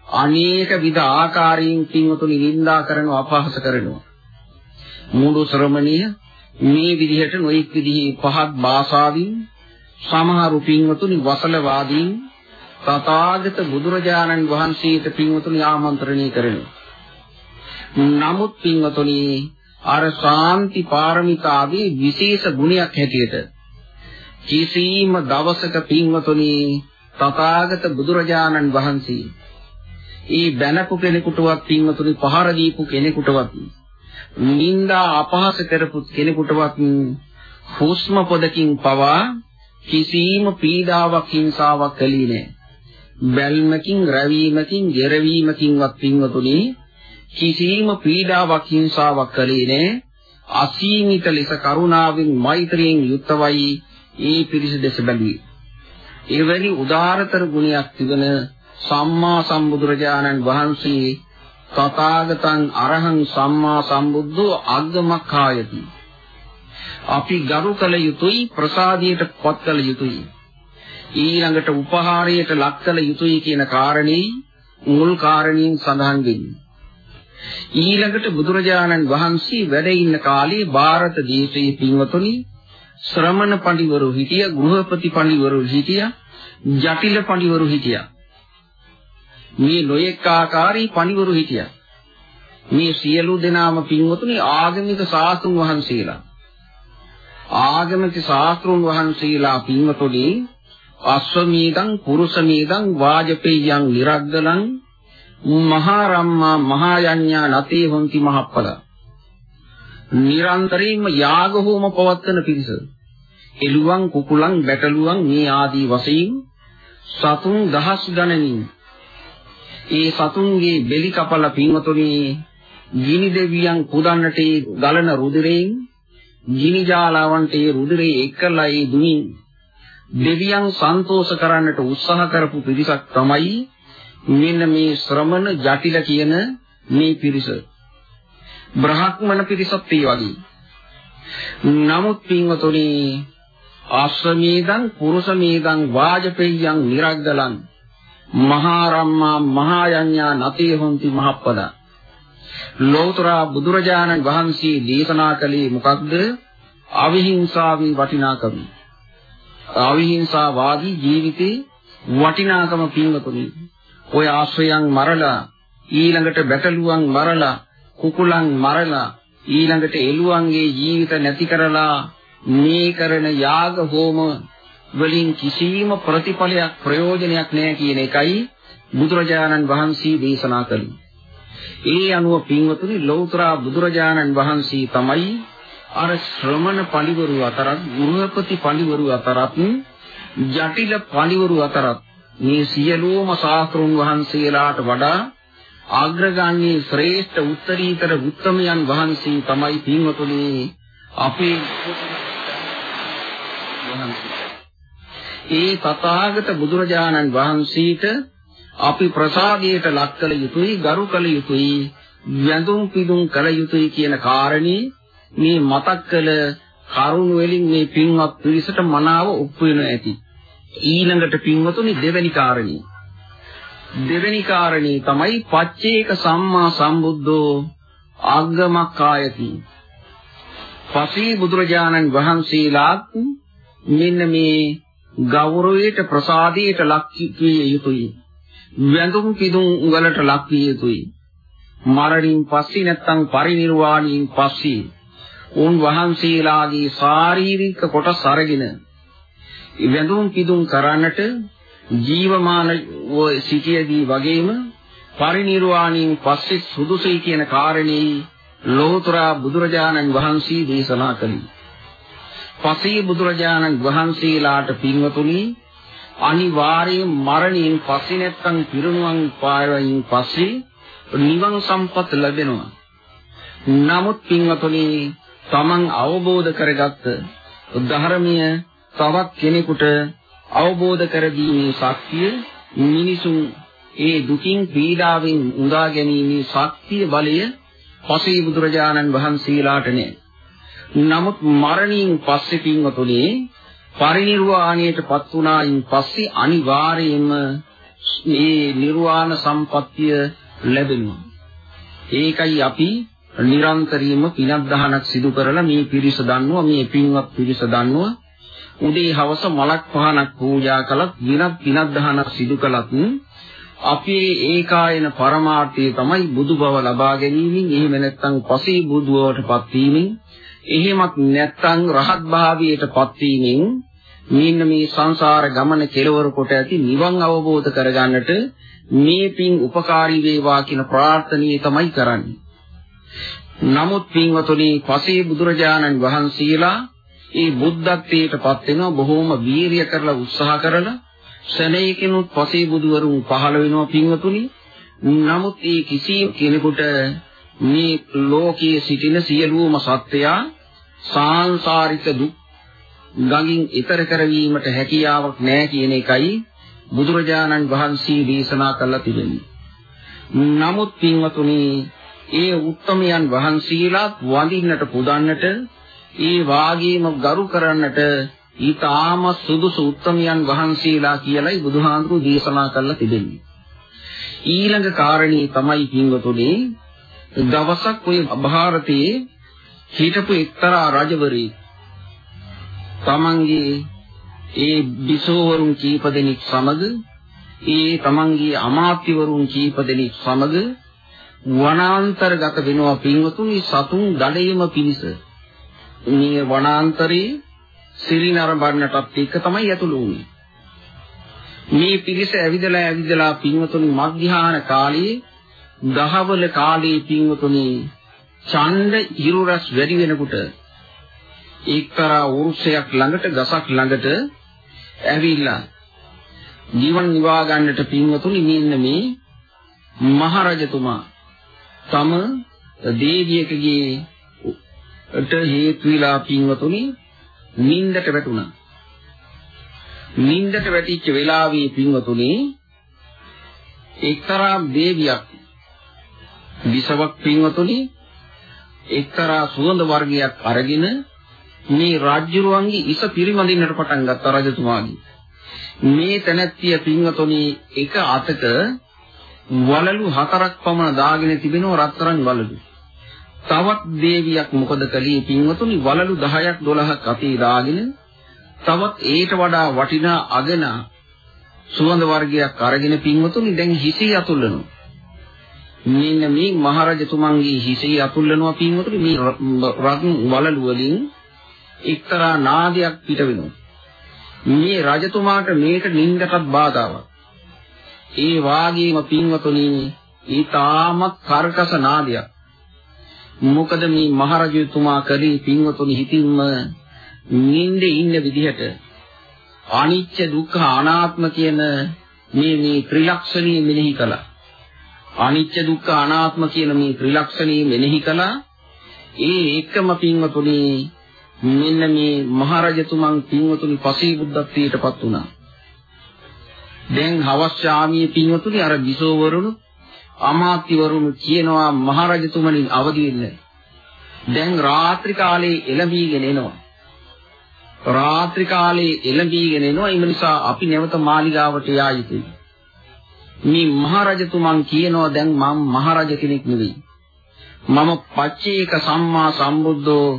අනේක විද ආකාරයෙන් පින්වතුනි නින්දා කරනවා අපහාස කරනවා. මුළු ශ්‍රමණීය මේ විදිහට නොඑක් විදිහේ පහත් භාෂාවින් සමහරු පින්වතුනි වසලවාදීන් තථාගත බුදුරජාණන් වහන්සේට පින්වතුනි ආමන්ත්‍රණය කරනවා. නමුත් පින්වතුනි අර ශාන්ති පාරමිතාවේ විශේෂ ගුණයක් හැටියට කිසිම දවසක පින්වතුනි තථාගත බුදුරජාණන් වහන්සේ ඒ බැනපු කෙනෙකුටවත් පින්වතුනි පහර දීපු කෙනෙකුටවත් නිന്ദා අපහාස කරපු කෙනෙකුටවත් හුස්ම පොදකින් පවා කිසිම පීඩාවක් හිංසාවක් කළේ නැහැ. බැල්මකින්, රැවීමකින්, ගෙරවීමකින්වත් පින්වතුනි කිසිම පීඩාවක් හිංසාවක් කළේ නැහැ. අසීමිත ලෙස කරුණාවෙන් මෛත්‍රියෙන් යුක්තවයි ඒ පිරිස දෙස බැලුවේ. එවැනි උදාරතර ගුණයක් තිබෙන සම්මා සම්බුදුරජාණන් වහන්සේ තථාගතං අරහං සම්මා සම්බුද්ධෝ අග්ගමක්ඛායති. අපි ගරු කළ යුතුයි ප්‍රසාදියට පත් කළ යුතුයි. ඊළඟට උපහාරයට ලක් කළ යුතුයි කියන කාරණේ මුල් කාරණින් සඳහන් වෙන්නේ. ඊළඟට බුදුරජාණන් වහන්සේ වැඩ ඉන්න කාලේ ಭಾರತ දේශයේ පින්වතුනි ශ්‍රමණ පඬිවරු හිටිය, ගෘහපති පඬිවරු හිටිය, ජටිල පඬිවරු හිටිය. මේ නොයෙක් ආකාරී පඬිවරු හිටිය. මේ සියලු දෙනාම පින්වතුනි ආගමික ශාස්ත්‍රුන් වහන්සේලා. ආගමික ශාස්ත්‍රුන් වහන්සේලා පින්වතුනි අස්වමීදං පුරුෂමීදං වාජපේයං නිරග්ගලං මහා රම්මා මහා යඤ්ඤා නතේ හොಂತಿ මහප්පල. නිරන්තරයෙන්ම යාග හෝම පවත්වන පිරිස. එළුවන් කුකුලන් බැටළුවන් මේ ආදී වශයෙන් සතුන් දහස් ගණනින්. ඒ සතුන්ගේ බෙලි කපල පින්වතුනි ගිනි දෙවියන් පුදන්නට ගලන රුධිරයෙන් ගිනි ජාලාවන්ට ඒ රුධිරේ එක්කලා ඒ දුනින් දෙවියන් සන්තෝෂ කරන්නට උත්සාහ කරපු පිරිසක් තමයි මෙන්න මේ ශ්‍රමණ ජටිල කියන මේ පිරිස. බ්‍රහ්මණ පිරිසත් ඒ වගේ. නමුත් පින්වතුනි ආශ්‍රමේදං පුරුෂමේදං වාජපේයං නිරග්ගලං මහා රම්මා මහා යඤ්ඤා නතේ හොಂತಿ මහප්පද ලෝතර බුදුරජාණන් වහන්සේ දේශනා කළේ මොකක්ද අවිහිංසාවේ වටිනාකම අවිහිංසාවාදී ජීවිතේ වටිනාකම පින්වතුනි ඔය ආශ්‍රයයන් මරලා ඊළඟට බැටළුවන් මරලා කුකුලන් මරලා ඊළඟට එළුවන්ගේ ජීවිත නැති කරලා මේ කරන යාග හෝම වලින් කිසිම ප්‍රතිඵලයක් ප්‍රයෝජනයක් නැහැ කියන එකයි බුදුරජාණන් වහන්සේ දේශනා කළේ. ඒ අනුව පින්වතුනි ලෞතර බුදුරජාණන් වහන්සේ තමයි අර ශ්‍රමණ පඬිවරු අතරත් ගෘහපති පඬිවරු අතරත් ජටිල පඬිවරු අතරත් මේ සියලුම ශාස්ත්‍රුන් වහන්සේලාට වඩා අග්‍රගාමී ශ්‍රේෂ්ඨ උත්තරීතර උත්තමයන් වහන්සේ තමයි පින්වතුනි අපේ ඒ තථාගත බුදුරජාණන් වහන්සේට අපි ප්‍රසාදයට ලක් කළ යුතුයි ගරු කළ යුතුයි වැඳුම් පිදුම් කළ යුතුයි කියන කාරණේ මේ මතක් කළ කරුණ වලින් මේ පින්වත් පිරිසට මනාව ඔප්පු වෙන ඇති. ඊළඟට පින්වතුනි දෙවෙනි කාරණේ. දෙවෙනි කාරණේ තමයි පච්චේක සම්මා සම්බුද්ධෝ ආගමක්කායති පසී බුදුරජාණන් වහන්සේලාත් මෙන්න මේ ගෞරවයට ප්‍රසාදයට ලක් විය යුතුයි. වැඳුම් පිදුම් වලට ලක් විය යුතුයි. මරණින් පස්සේ නැත්තම් පරිණිරවාණයෙන් පස්සේ උන් වහන්සේලාගේ ශාරීරික කොටස් අරගෙන වැඳුම් පිදුම් කරන්නට ජීවමාන සිටියදී වගේම පරිණිරවාණයෙන් පස්සේ සුදුසුයි කියන කාරණේ ලෝතර බුදුරජාණන් වහන්සේ දේශනා කළේ. පසේ බුදුරජාණන් වහන්සේලාට පින්වතුනි අනිවාර්යයෙන් මරණයෙන් පස්සේ නැත්තම් පිරුණුවන් පායවයින් පස්සේ නිවන් සම්පත් ලැබෙනවා. නමුත් පින්වතුනි තමන් අවබෝධ කරගත්ත ධර්මීය තවත් කෙනෙකුට අවබෝධ කර දීමේ ශක්තිය මිනිසුන් ඒ දුකින් පීඩාවෙන් උදා ගැනීමේ ශක්තිය බලය පසේ බුදුරජාණන් වහන්සේලාට නෑ. නමුත් මරණින් පස්සේ පින්වතුනි පරිණිරවාණයටපත් වුණායින් පස්සේ අනිවාර්යයෙන්ම මේ නිර්වාණ සම්පත්තිය ලැබෙනවා. ඒකයි අපි නිරන්තරයෙන්ම පිනක් දහනක් සිදු කරලා මේ පිරිස දන්නවා මේ පින්වත් පිරිස දන්නවා උදේ හවස මලක් පහනක් පූජා කළත් දිනක් දිනක් දහනක් සිදු කළත් අපේ ඒකායන පරමාර්ථය තමයි බුදු බව ලබා ගැනීමෙන් එහෙම නැත්නම් පසේ බුදුවටපත් වීමෙන් එහෙමත් නැත්නම් රහත් භාවයටපත් වීමෙන් මෙන්න මේ සංසාර ගමන කෙලවර කොට ඇති නිවන් අවබෝධ කරගන්නට මේ පින් උපකාරී වේවා කියන ප්‍රාර්ථනාව තමයි කරන්නේ. නමුත් පින්වතුනි පසේ බුදුරජාණන් වහන්සේලා ඒ බුද්ධත්වයට පත් වෙනවා බොහෝම වීරිය කරලා උත්සාහ කරලා ශනේකිනුත් පසේ බුදුවරුන් පහළ වෙනවා පින්වතුනි. නමුත් ඒ කිසිම කෙනෙකුට මේ ලෝකයේ සිටින සියලුම සත්වයා සාංශාරික දුක් ගඟින් ඈතර කරවීමට හැකියාවක් නැහැ කියන එකයි බුදුරජාණන් වහන්සේ දේශනා කළා තිබෙන්නේ. නමුත් පින්වතුනි ඒ උත්තමයන් වහන්සේලා වඳින්නට පුදන්නට ඒ වාගේම ගරු කරන්නට ඊටාම සුදුසු උත්තමයන් වහන්සේලා කියලයි බුදුහාඳුරු දේශනා කරලා තිබෙන්නේ. ඊළඟ කාරණේ තමයි පින්වතුනි දවසක් ওই ಭಾರತයේ හිටපු එක්තරා රජවරයෙක් තමන්ගේ ඒ විසෝවරුන් කීප දෙනෙක් සමග ඒ තමන්ගේ අමාත්‍යවරුන් කීප දෙනෙක් සමග වනාන්තරගත වෙනවා පින්වතුනි සතුන් දඩයම පිණිස මේ වනාන්තරේ සිරිනරඹන්නටත් එක තමයි ඇතුළු වුනේ. මේ පිරිස ඇවිදලා ඇවිදලා පින්වතුනි මධ්‍යහාන කාලයේ දහවල කාලයේ පින්වතුනි ඡණ්ඩ ඉරුරස් වැඩි වෙනකොට එක්තරා වෘක්ෂයක් ළඟට ගසක් ළඟට ඇවිල්ලා ජීවන් නිවා ගන්නට පින්වතුනි මෙන්න මේ මහරජතුමා තම දේවියකගේ ට හේතු විලා පින්වතුනි නින්දට වැටුණා. නින්දට වැටිච්ච වෙලාවේ පින්වතුනි එක්තරා දේවියක් විසවක් පින්වතුනි එක්තරා සුවඳ වර්ගයක් අරගෙන මේ රාජ්‍යරුවන්ගේ ඉස පිරිමදින්නට පටන් ගත්තා රජතුමාගේ. මේ තැනැත්තිය පින්වතුනි එක අතක වලලු හතරක් පමණ දාගෙන තිබෙනවා රත්තරන් වලලු. තවත් දේවියක් මොකද කළේ පින්වතුනි වලලු 10ක් 12ක් අතේ දාගෙන තවත් ඊට වඩා වටිනා අගන සුවඳ වර්ගයක් අරගෙන පින්වතුනි දැන් හිසේ අතුල්ලනවා. මෙන්න මේ මහරජතුමන්ගේ හිසේ අතුල්ලනවා පින්වතුනි මේ රත්න වලලු වලින් එක්තරා නාදයක් පිට වෙනවා. මේ රජතුමාට මේක නින්දටත් බාධාවක්. ඒ වාගේම පින්වතුනි ඊටාමත් කර්කස නාදයක්. මොකද මේ මහරජතුමා කරේ පින්වතුනි හිතින්ම නිින්දේ ඉන්න විදිහට අනිච්ච දුක්ඛ අනාත්ම කියන මේ මේ ත්‍රිලක්ෂණී මෙනෙහි කළා. අනිච්ච දුක්ඛ අනාත්ම කියන මේ ත්‍රිලක්ෂණී මෙනෙහි කළා. ඒ එකම පින්වතුනි මෙන්න මේ මහරජතුමන් පින්වතුනි පසේ බුද්ධත්වයටපත් වුණා. දැන් හවස් ශාමීය පින්වතුනි අර විසෝවරුණු අමාත්‍යවරුන් කියනවා මහරජතුමනි අවදි වෙන්න. දැන් රාත්‍රී කාලේ එළඹීගෙන එනවා. රාත්‍රී කාලේ එළඹීගෙන එනවා. ඒ නිසා අපි නැවත මාලිගාවට යා යුතුයි. මේ මහරජතුමන් කියනවා දැන් මම මහරජ කෙනෙක් නෙවෙයි. මම පච්චේක සම්මා සම්බුද්ධෝ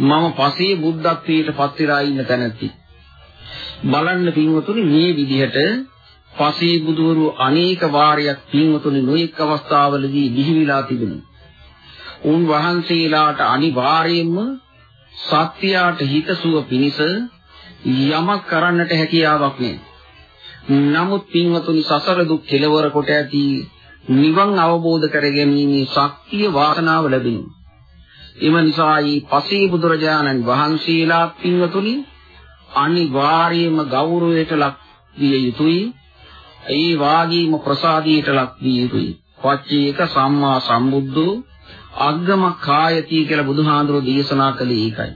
මම පසේ බුද්ධත්වයට පත් වෙලා ඉන්න තැනැත්ති. බලන්න පින්වතුනි මේ විදිහට පසේ බුදුවරු අනේක වාරයක් පින්වතුනි නොඑක් අවස්ථාවලදී දිහිවිලා තිබෙනවා. උන් වහන්සේලාට අනිවාර්යයෙන්ම සත්‍යයට හිතසුව පිණිස යමක් කරන්නට හැකියාවක් නැහැ. නමුත් පින්වතුනි සසර දුක් කෙලවර කොට ඇති නිවන් අවබෝධ කර ගැනීමේ ශක්තිය වාසනාව ලැබෙනවා. එම නිසායි පසේ බුදුරජාණන් වහන්සේලා පින්වතුනි අනිවාර්යයෙන්ම ගෞරවයට ලක් විය යුතුයි. ඒ වාගීම ප්‍රසාදීට ලක් විය යුතුයි. පච්චේක සම්මා සම්බුද්ධෝ අග්ගම කායති කියලා බුදුහාඳුරෝ දේශනා කළේ ඒකයි.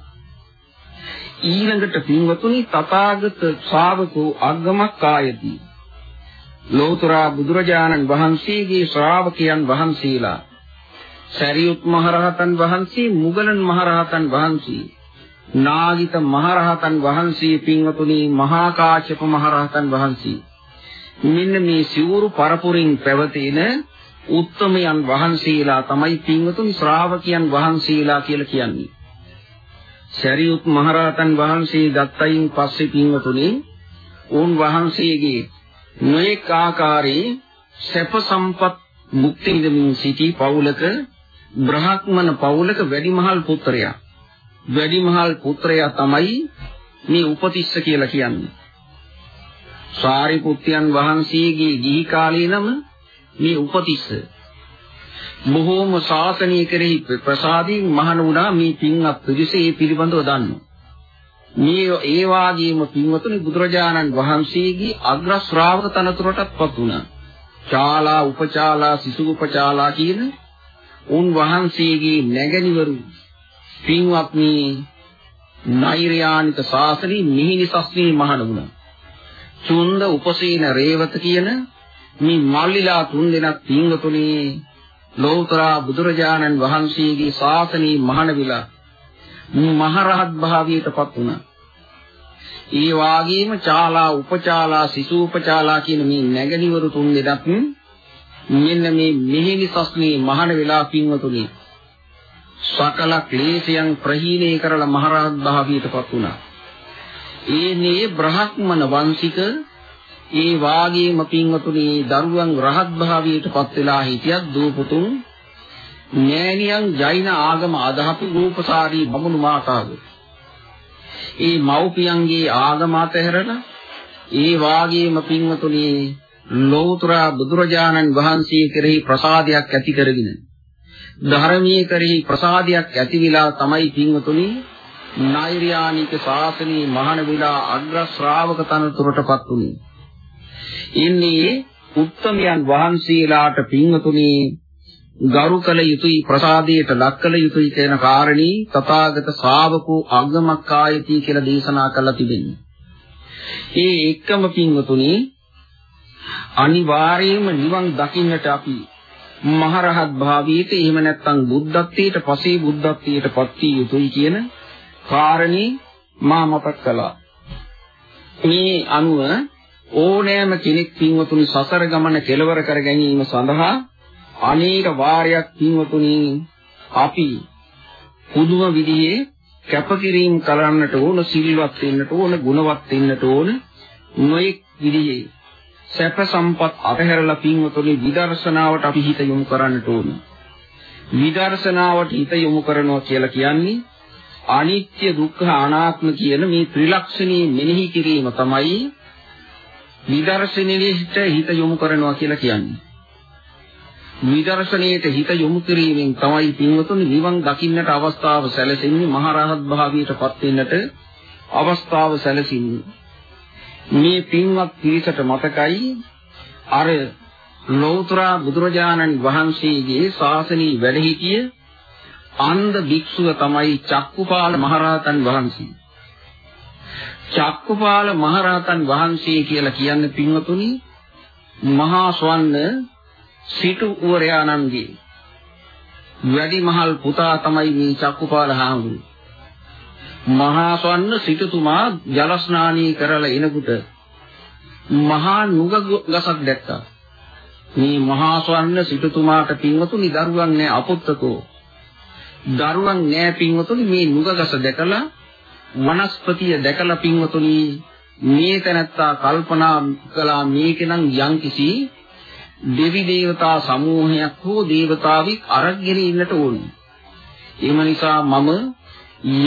ඊළඟට පින්වතුනි තථාගත ශ්‍රාවකෝ අග්ගම කායති. ලෝතර බුදුරජාණන් වහන්සේගේ ශ්‍රාවකයන් වහන්සේලා සරියුත් මහරහතන් වහන්සේ මුගලන් මහරහතන් වහන්සේ නාගිත මහරහතන් වහන්සේ පින්වතුනි මහා කාශ්‍යප මහරහතන් වහන්සේ මෙන්න මේ සිවුරු පරපුරින් පැවතෙන උත්තමයන් වහන්සේලා තමයි පින්වතුන් ශ්‍රාවකයන් වහන්සේලා කියලා කියන්නේ. සරියුත් මහරහතන් වහන්සේ ගත්තයින් පස්සේ පින්වතුනි උන් වහන්සේගේ නොඑක ආකාරයේ සැප සම්පත් මුක්ති විඳමින් සිටි පවුලක බ්‍රහ්මන පවුලක වැඩිමහල් පුත්‍රයා. වැඩිමහල් පුත්‍රයා තමයි මේ උපතිස්ස කියලා කියන්නේ. සාරිපුත්යන් වහන්සේගේ ගිහි කාලේ නම මේ උපතිස්ස. බොහෝම ශාසනීය කෙරෙහි ප්‍රසාදයෙන් මහණ වුණා මේ පින්වත් පිරිසේ පිළිබඳව දන්නවා. මේ ඒ වාගේම පින්වතුනි බුදුරජාණන් වහන්සේගේ අග්‍ර ශ්‍රාවක තනතුරටත්පත් වුණා. චාලා උපචාලා සිසු උපචාලා කියන උන් වහන්සේගේ නැගණිවරු පින්වත්නි නෛර්යානික ශාසනී මිහිනිසස්නී මහණ වුණා. චුන්ද උපසීන රේවත කියන මේ මල්ලිලා තුන් දෙනෙක් පින්වතුනි ලෝතර බුදුරජාණන් වහන්සේගේ ශාසනී මහණ විලා මහරහත් භාවයටපත් වුණා. ඒ වාගේම චාලා උපචාලා සිසු උපචාලා කියන මේ නැගණිවරු තුන් දෙනෙක් මෙන්න මේ මෙහෙණි සස්නේ මහාන වෙලා පින්වතුනි සකල ක්ලේශයන් ප්‍රහීණය කරලා මහරහත් භාවයටපත් වුණා. ඒනේ බ්‍රහ්මන වංශික ඒ වාගේම පින්වතුනි දරුවන් රහත් භාවයටපත් වෙලා හිටියත් දූ පුතුන් නෑනියන් ජෛන ආගම අදහපු රූපසාරී බමුණු මාතාවෝ. ඒ මව්පියන්ගේ ආගම අතහැරලා ඒ වාගේම පින්වතුනි ලෝතර බුදුරජාණන් වහන්සේ කෙරෙහි ප්‍රසාදයක් ඇති කරගෙන ධර්මයේ කෙරෙහි ප්‍රසාදයක් ඇති විලා තමයි පින්වතුනි නෛර්යානික ශාසනයේ මහාන විලා අග්‍ර ශ්‍රාවක තනතුරටපත් උනේ. ඉන්නේ උත්තමයන් වහන්සේලාට පින්වතුනි ගරු කළ යුතුයි ප්‍රසාදයට ලක් කළ යුතුයි කියන කාරණී තථාගත ශාවකෝ අග්ගමක්කායති කියලා දේශනා කළා තිබෙන්නේ. ඒ එක්කම පින්වතුනි අනිවාර්යයෙන්ම නිවන් දකින්නට අපි මහරහත් භාවයට එහෙම නැත්නම් බුද්ධත්වයට පසේ බුද්ධත්වයට පත් වී යුතුයි කියන කාරණේ මා මතක් කළා. මේ අනුව ඕනෑම කෙනෙක් පින්වතුනි සසර ගමන කෙලවර කර ගැනීම සඳහා අනේක වාරයක් පින්වතුනි අපි පුදුම විදිහේ කැපකිරීම කරන්නට ඕන සිල්වත් වෙන්නට ඕන ගුණවත් වෙන්නට ඕන නොයෙක් විදිහේ සැප සම්පත් අතහැරලා පින්වතුනි විදර්ශනාවට අපි හිත යොමු කරන්නට ඕන විදර්ශනාවට හිත යොමු කරනවා කියලා කියන්නේ අනිත්‍ය දුක්ඛ අනාත්ම කියන මේ ත්‍රිලක්ෂණී මෙනෙහි කිරීම තමයි විදර්ශනයේට හිත යොමු කරනවා කියලා කියන්නේ. නිදර්ශනයට හිත යොමු කිරීමෙන් තමයි පින්වතුනි නිවන් දකින්නට අවස්ථාව සැලසෙන්නේ මහරහත් භාවයට පත් වෙන්නට අවස්ථාව සැලසෙන්නේ. මේ පින්වත් පිරිසට මතකයි අර ලෞතර බුදුරජාණන් වහන්සේගේ ශාසනී වැඩ සිටිය අන්ධ භික්ෂුව තමයි චක්කුපාල මහරහතන් වහන්සේ චක්කුපාල මහරහතන් වහන්සේ කියලා කියන්නේ පින්වතුනි මහා ස්වර්ණ සිටු උවරයාණන්ගේ වැඩිමහල් පුතා තමයි මේ චක්කුපාල හාමුදුරුවෝ. මහා ස්වර්ණ සිටුතුමා ජල ස්නානී කරලා එනකොට මහා නුග ගසක් දැක්කා. මේ මහා ස්වර්ණ සිටුතුමාට පින්වතුනි දරුවන් නෑ අපුත්තකෝ. දරුවන් නෑ පින්වතුනි මේ නුග ගස දැකලා වනස්පතිය දැකලා පින්වතුනි මේ තැනත්තා කල්පනා කළා මේකනම් යම්කිසි දෙවි දේවතා සමූහයක් හෝ දේවතාවෙක් අරගෙන ඉන්නට ඕනේ. එම නිසා මම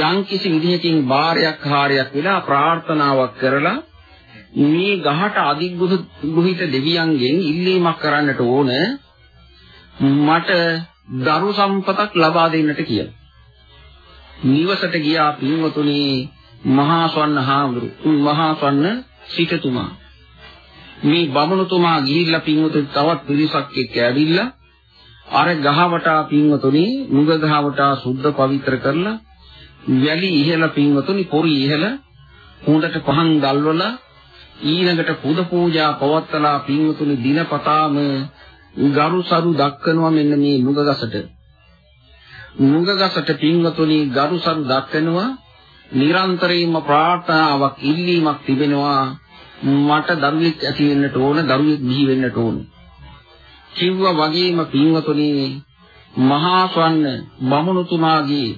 යම් කිසි විදිහකින් බාරයක් හාරයක් වෙලා ප්‍රාර්ථනාවක් කරලා මේ ගහට අධිග්‍රහිත දෙවියන්ගෙන් ඉල්ලීමක් කරන්නට ඕන මට දරු සම්පතක් ලබා දෙන්නට කියලා. නිවසට ගියා පින්වතුනි මහා ස්වර්ණ හාමුදුරු මහා ස්වර්ණ සිටතුමා මේ බමුණුතුමා ගිහිල්ලා පින්වතුනි තවත් පිරිසක් එක්ක ඇවිල්ලා අර ගහවටා පින්වතුනි මුග ගහවටා සුද්ධ පවිත්‍ර කරලා වැලි ඉහළ පින්වතුනි පොරි ඉහළ හොඳට පහන් ගල්වලා ඊළඟට පුද පූජා පවත්වලා පින්වතුනි දිනපතාම ගරුසරු දක්වනවා මෙන්න මේ මුග ගසට මුග ගසට පින්වතුනි ගරුසරු දක්වනවා නිරන්තරයෙන්ම ප්‍රාර්ථනාවක් ඉල්ලීමක් තිබෙනවා. මට දරුවෙක් ඇති වෙන්නට ඕන දරුවෙක් බිහි වෙන්නට ඕන. කිව්වා වගේම පින්වතුනි මහා ස්වර්ණ බමුණුතුමාගේ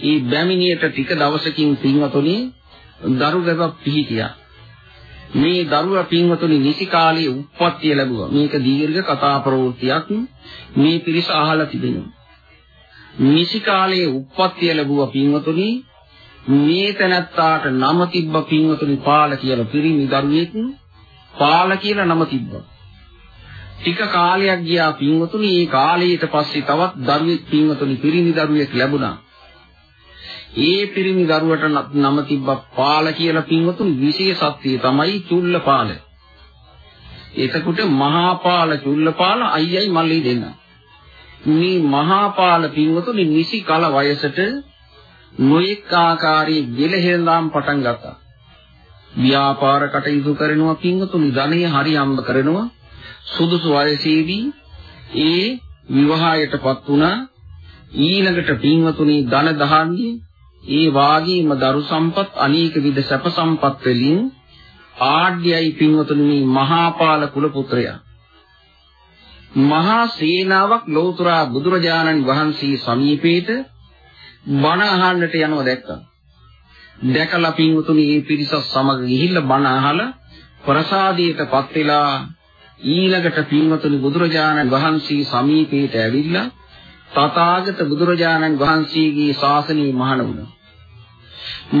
ඒ බැමිණියට ටික දවසකින් පින්වතුනි දරු ගැබක් පිහිටියා. මේ දරුවා පින්වතුනි නිසි කාලයේ උප්පත්තිය ලැබුවා. මේක දීර්ඝ කතා ප්‍රවෘත්තියක් මේ පිරිස අහලා තිබෙනවා. නිසි කාලයේ උප්පත්තිය ලැබුවා පින්වතුනි මේ තැනත්තාට නම තිබ්බ පින්වතුනි පාල කියලා පිරිමි දරුවෙක් පාල කියලා නම තිබ්බා. ටික කාලයක් ගියා පින්වතුනි ඒ කාලයට පස්සේ තවත් දරුවෙක් පින්වතුනි පිරිමි දරුවෙක් ලැබුණා. ඒ පිරිමි දරුවට නම තිබ්බා පාල කියලා පින්වතුනි විශේෂත්වය තමයි චුල්ලපාල. එතකොට මහා පාල චුල්ලපාල අයියයි මල්ලි දෙන්න. මේ මහා පාල පින්වතුනි නිසි කල වයසට නොඑක ආකාරයේ ගෙලහෙළඳාම් පටන් ගත්තා. ව්‍යාපාර කටයුතු කරනවා පින්වතුනි ධනෙ හරි හම්බ කරනවා සුදුසු වයසේදී ඒ විවාහයටපත් වුණා ඊළඟට පින්වතුනි ධන දහන්නේ ඒ වාගේම දරු සම්පත් අනේක විද සැප සම්පත් වලින් ආඩ්‍යයි පින්වතුනි මේ මහාපාල කුල පුත්‍රයා මහා සේනාවක් ලෞතුරා බුදුරජාණන් වහන්සේ සමීපේට බණ අහන්නට යනවා දැක්කා. දැකලා පින්වතුනි මේ පිරිස සමග ගිහිල්ලා බණ අහලා ප්‍රසාදයටපත් වෙලා ඊළඟට පින්වතුනි බුදුරජාණන් වහන්සේ සමීපයට ඇවිල්ලා තථාගත බුදුරජාණන් වහන්සේගේ ශාසනය මහාන වුණා.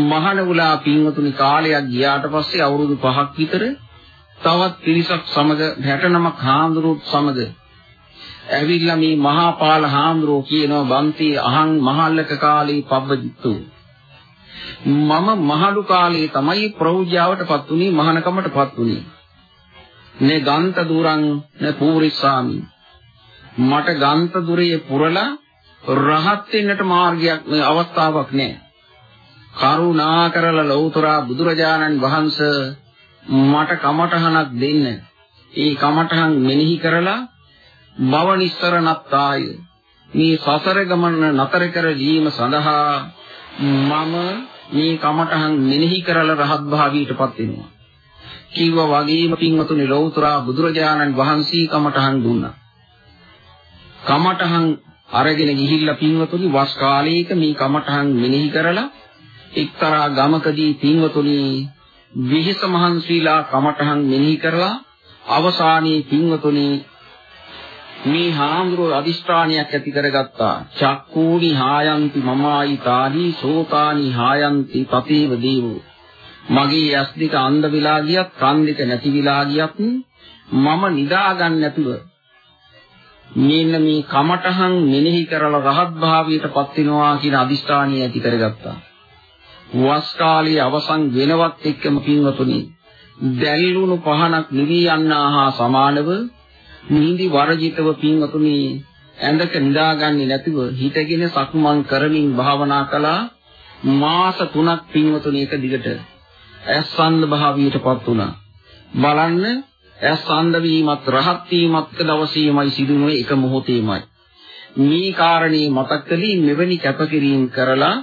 මහාන වුණා පින්වතුනි කාලයක් ගියාට පස්සේ අවුරුදු 5ක් විතර තවත් පිරිසක් සමග 69ක් හාමුදුරුවොත් සමග ඇවිල්ලා මේ මහා පාල හාමුදුරුවෝ කියනවා බන්ති අහං මහල්ලක කාලේ පබ්බජිත්තු මම මහලු කාලේ තමයි ප්‍රෞජ්‍යාවටපත් උනේ මහානකමටපත් උනේ නේ ගන්ත දුරං නේ පූරිස්සාමි මට ගන්ත දුරේ පුරලා රහත් වෙන්නට මාර්ගයක් මේ අවස්ථාවක් නෑ. කරුණා කරලා ලෞතර බුදුරජාණන් වහන්සේ මට කමඨහනක් දෙන්න. ඒ කමඨහන් මෙනෙහි කරලා මව නිස්සරණත්තාය. මේ සසර ගමන නතර කර දීම සඳහා මම මේ කමඨහන් මෙනෙහි කරලා රහත් භාවීටපත් වෙනවා. කිව්වා වගේම පින්වතුනි ලෞතර බුදුරජාණන් වහන්සේ කමඨහන් දුන්නා. කමඨහන් අරගෙන ගිහිල්ලා පින්වතුනි වස් කාලයක මේ කමඨහන් මෙනෙහි කරලා එක්තරා ගමකදී පින්වතුනි විහිස මහන්සීලා කමඨහන් මෙනෙහි කරලා අවසානයේ පින්වතුනි මේ හාමුදුරුවෝ අදිෂ්ඨානයක් ඇති කරගත්තා. චක්කූනි හායන්ති මමායි තාහි සෝතානි හායන්ති පතේව දේවෝ. මගේ ඇස් දෙක අන්ධ වෙලා ගියත් කන් දෙක නැති වෙලා ගියත් මම නිදා ගන්න නැතුව මෙන්න මේ කමඨහන් මෙනෙහි කරලා රහත් භාවයටපත් වෙනවා කියන අදිෂ්ඨානිය ඇති කරගත්තා. වස් කාලයේ අවසන් වෙනවත් එක්කම පින්වතුනි දැල්ලුණු පහනක් නිවි යන්නා හා සමානව නිදි වරජිතව පින්වතුනි ඇඳක නිදාගන්නේ නැතිව හිතගෙන සක්මන් කරමින් භාවනා කළා මාස 3ක් පින්වතුනි එක දිගට ඇස්සන්ද භාවයටපත් වුණා. බලන්න ඇස් අන්ධ වීමත් රහත් වීමත් දවසේමයි සිදුවේ එක මොහොතේමයි. මේ කාරණේ මතක් කළේ මෙවැනි කැපකිරීම කරලා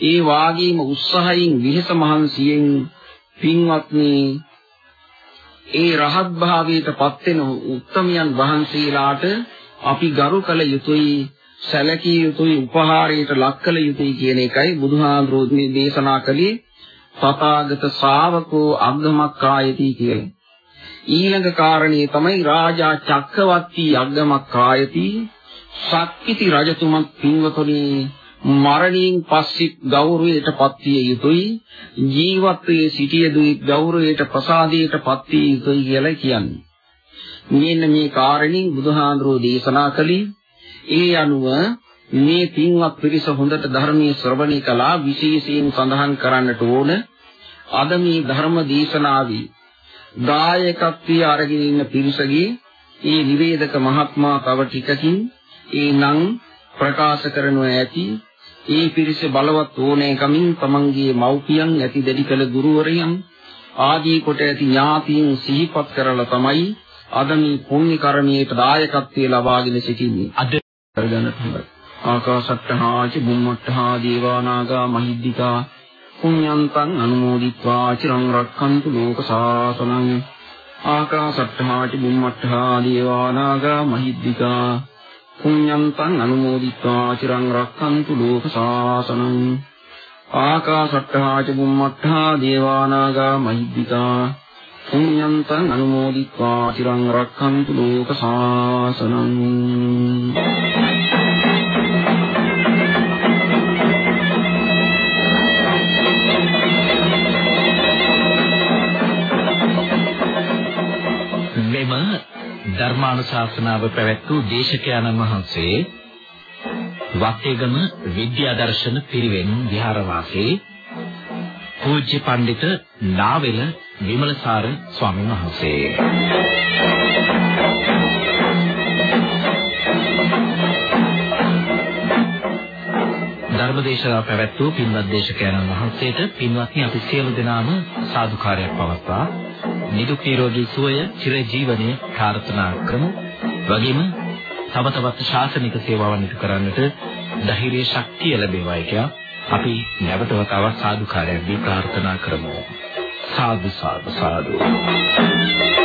ඒ වාගේම උත්සාහයෙන් විහෙස මහන්සියෙන් පින්වත්නි ඒ රහත් භාවයට පත් වෙන උත්තමයන් වහන්සේලාට අපි ගරු කළ යුතුයි සැලකිය යුතුයි උපහාරයට ලක් කළ යුතුයි කියන එකයි බුදුහාඳුරෝ දේශනා කළේ තථාගත ශාවකෝ අග්ගමක්කායති කියලා. ඊළඟ කාරණේ තමයි රාජා චක්කවර්ති අග්ගමක්කායති ශක්තිති රජතුමත් පින්වතුනි මරණයෙන් පස්සේ ගෞරවයට පත්විය යුතුයි. ජීවත් වේ සිටිය යුතුයි ගෞරවයට ප්‍රසාදයට පත්විය යුතුයි කියලා කියන්නේ. මෙන්න මේ කාරණින් බුදුහාඳුරෝ දේශනා කළේ. ඒ අනුව මේ පින්වත් පිරිස හොඳට ධර්මයේ ශ්‍රවණය කළා විශේෂයෙන් සඳහන් කරන්නට ඕන අද මේ ධර්ම දේශනාවේ දායකත්වයේ අරගෙන ඉන්න පිරිසගේ ඒ නිවේදක මහත්මයා තව ටිකකින් ඒ නම් ප්‍රකාශ කරනවා ඇති. ඒ පිරිස බලවත් ඕනෑකමින් තමන්ගේ මව්පියන් ඇති දෙඩි කළ ගුරුවරයන් ආදී කොට ඇති ඥාතීන් සිහිපත් කරලා තමයි අද මේ පුණ්‍ය කර්මයේ දායකත්වයේ ලබාගෙන සිටින්නේ. අද කරගන්නට හොඳයි ආකාශට්ටහා ච බුම්මට්ටහා දේවානාගා මහිද්దికා පුඤ්ඤන්තං අනුමෝදිत्वा චිරං රක්ඛන්තු ලෝක සාසනං. ආකාශට්ඨාච බුම්මට්ඨා දේවානාගා මහිද්దికා. පුඤ්ඤන්තං අනුමෝදිत्वा චිරං රක්ඛන්තු ලෝක සාසනං. ආකාශට්ඨාච බුම්මට්ඨා දේවානාගා මහිද්దికා. පුඤ්ඤන්තං අනුමෝදිत्वा චිරං රක්ඛන්තු ලෝක සාසනං. ධර්මානුශාසනාව පැවැත් වූ දේශකයන්න් වහන්සේ වත්තේගම විද්‍යාදර්ශන පිරිවෙන් විහාරවාසී පූජ්‍ය පඬිත නාවෙල විමලසාර ස්වාමීන් වහන්සේ. ධර්මදේශනා පැවැත් වූ පින්වත් දේශකයන්න් වහන්සේට පින්වත්නි අපි සියලු දෙනාම සාදුකාරයක් පවත්වා. නිදුක් නිරෝගී සුවය චිර ජීවනයේ ප්‍රාර්ථනා කරමු. වගේම තව තවත් ශාසනික සේවාවන් ඉටු කරන්නට ධෛර්ය ශක්තිය ලැබේවායි කියා අපි නැවත වතාවක් සාදුකාරයක් දී ප්‍රාර්ථනා කරමු. සාදු සාදු සාදු